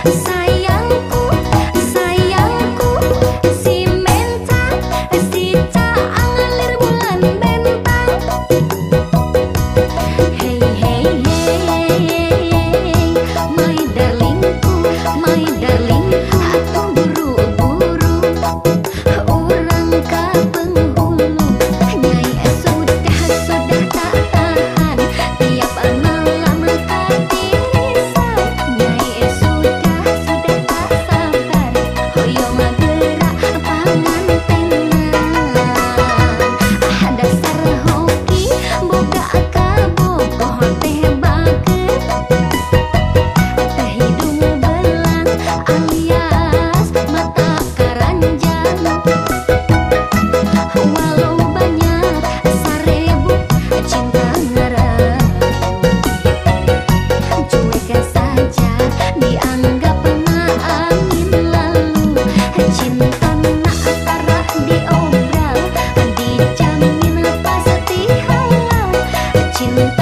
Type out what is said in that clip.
Sign た